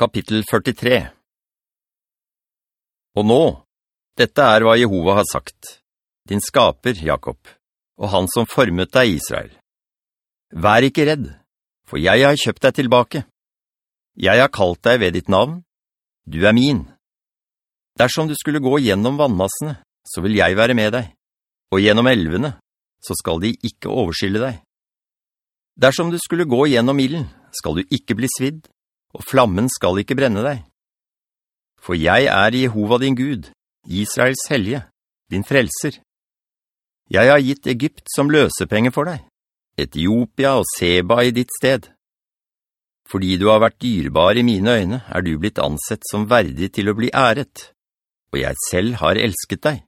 Kapittel 43 Og nå, dette er hva Jehova har sagt, din skaper, Jakob, og han som formet deg, Israel. Vær ikke redd, for jeg har kjøpt deg tilbake. Jeg har kalt deg ved ditt navn. Du er min. Dersom du skulle gå gjennom vannmassene, så vil jeg være med deg, og gjennom elvene, så skal de ikke overskille deg. Dersom du skulle gå gjennom illen, skal du ikke bli svidd, og flammen skal ikke brenne deg. For jeg er Jehova din Gud, Israels helge, din frelser. Jeg har gitt Egypt som løsepenge for deg, Etiopia og Seba i ditt sted. Fordi du har vært dyrbar i mine øyne, er du blitt ansett som verdig til å bli æret, og jeg selv har elsket deg.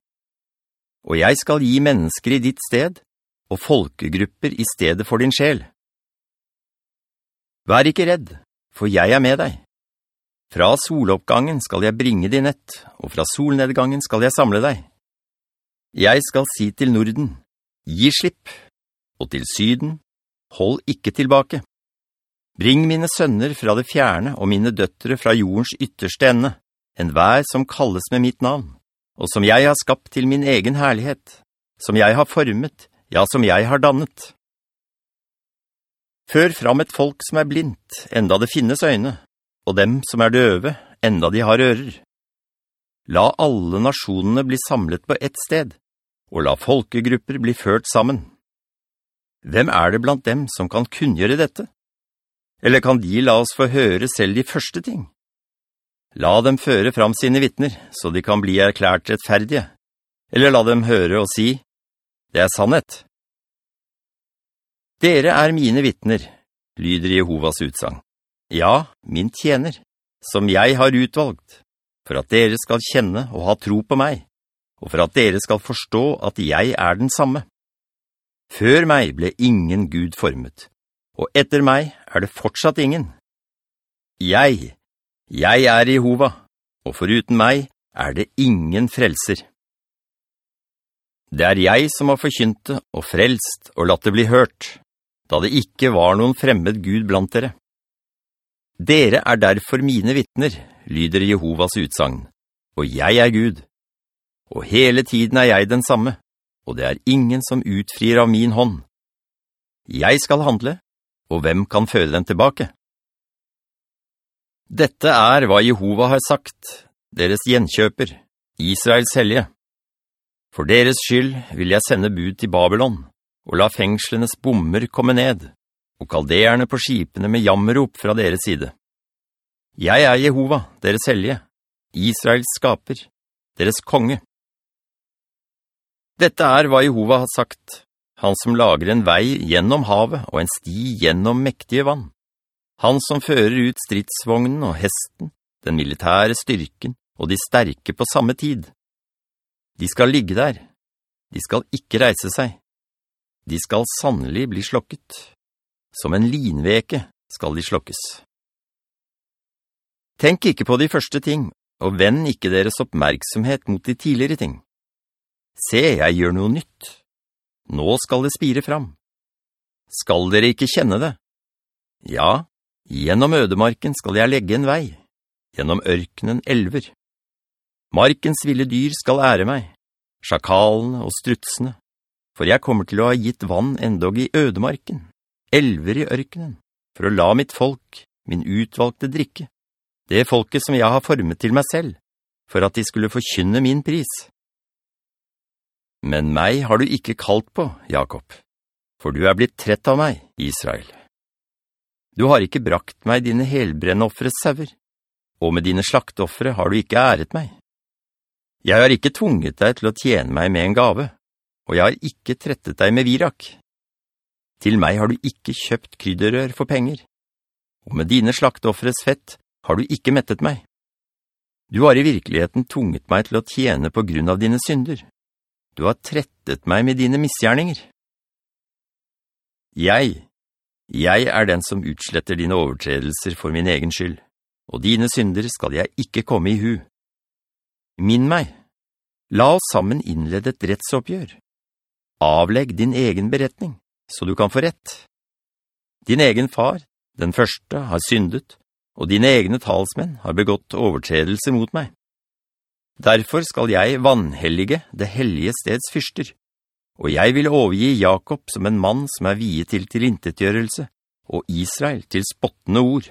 Og jeg skal gi mennesker i ditt sted, og folkegrupper i stedet for din sjel. Vær ikke redd, for jeg er med deg. Fra soloppgangen skal jeg bringe din nett, og fra solnedgangen skal jeg samle deg. Jeg skal si til Norden, gi slipp, og til Syden, hold ikke tilbake. Bring mine sønner fra det fjerne og mine døttere fra jordens ytterste ende, en vær som kalles med mitt navn, og som jeg har skapt til min egen herlighet, som jeg har formet, ja, som jeg har dannet. Før fram et folk som er blindt, enda det finnes øyne, og dem som er døve, enda de har ører. La alle nasjonene bli samlet på ett sted, og la folkegrupper bli ført sammen. Hvem er det blant dem som kan kunngjøre dette? Eller kan de la oss få høre selv de første ting? La dem føre fram sine vittner, så de kan bli erklært rettferdige. Eller la dem høre og si, det er sannhet. Dere er mine vittner, lyder Jehovas utsang. Ja, min tjener, som jeg har utvalgt, for at dere skal kjenne og ha tro på meg, og for at dere skal forstå at jeg er den samme. Før meg ble ingen Gud formet, og etter meg er det fortsatt ingen. Jeg, jeg er Jehova, og foruten meg er det ingen frelser. Det er jeg som har forkynt det og frelst og latt det bli hørt da det ikke var noen fremmed Gud blant dere. Dere er derfor mine vittner, lyder Jehovas utsagn, og jeg er Gud. Og hele tiden er jeg den samme, og det er ingen som utfrir av min hånd. Jeg skal handle, og hvem kan føle den tilbake? Dette er hva Jehova har sagt, deres gjenkjøper, Israels helge. For deres skyld vil jeg sende bud til Babylon, og la fengslenes bommer komme ned, og kalderne på skipene med jammerop fra deres side. Jeg er Jehova, deres helge, Israels skaper, deres konge. Dette er hva Jehova har sagt, han som lager en vei gjennom havet og en sti gjennom mektige vann. Han som fører ut stridsvognen og hesten, den militære styrken og de sterke på samme tid. De skal ligge der. De skal ikke reise seg. De skal sannelig bli slokket. Som en linveke skal de slokkes. Tenk ikke på de første ting, og vend ikke deres oppmerksomhet mot de tidligere ting. Se, jeg gjør noe nytt. Nå skal det spire fram. Skal dere ikke kjenne det? Ja, gjennom ødemarken skal jeg legge en vei, gjennom ørkenen elver. Markens ville dyr skal ære meg, sjakalene og strutsene, for jeg kommer til å ha gitt vann endog i ødemarken, elver i ørkenen, for å la mitt folk, min utvalgte drikke, det folket som jeg har formet til meg selv, for at de skulle forkynne min pris. Men meg har du ikke kalt på, Jakob, for du er blitt trett av meg, Israel. Du har ikke brakt meg dine helbrennoffres sauer, og med dine slaktoffere har du ikke æret meg. Jeg har ikke tvunget deg til å tjene meg med en gave, og jeg har ikke trettet deg med virak. Til meg har du ikke kjøpt krydderør for penger, og med dine slaktoffres fett har du ikke mettet meg. Du har i virkeligheten tunget meg til å tjene på grunn av dine synder. Du har trettet meg med dine misgjerninger. Jeg, jeg er den som utsletter dine overtredelser for min egen skyld, og dine synder skal jeg ikke komme i hu. Minn meg, la oss sammen innlede et rettsoppgjør. Avlegg din egen beretning, så du kan få rett. Din egen far, den første, har syndet, og dine egne talsmenn har begått overtredelse mot meg. Derfor skal jeg vannhellige det hellige steds fyrster, og jeg vil overgi Jakob som en mann som er viet til tilintetgjørelse, og Israel til spottende ord.»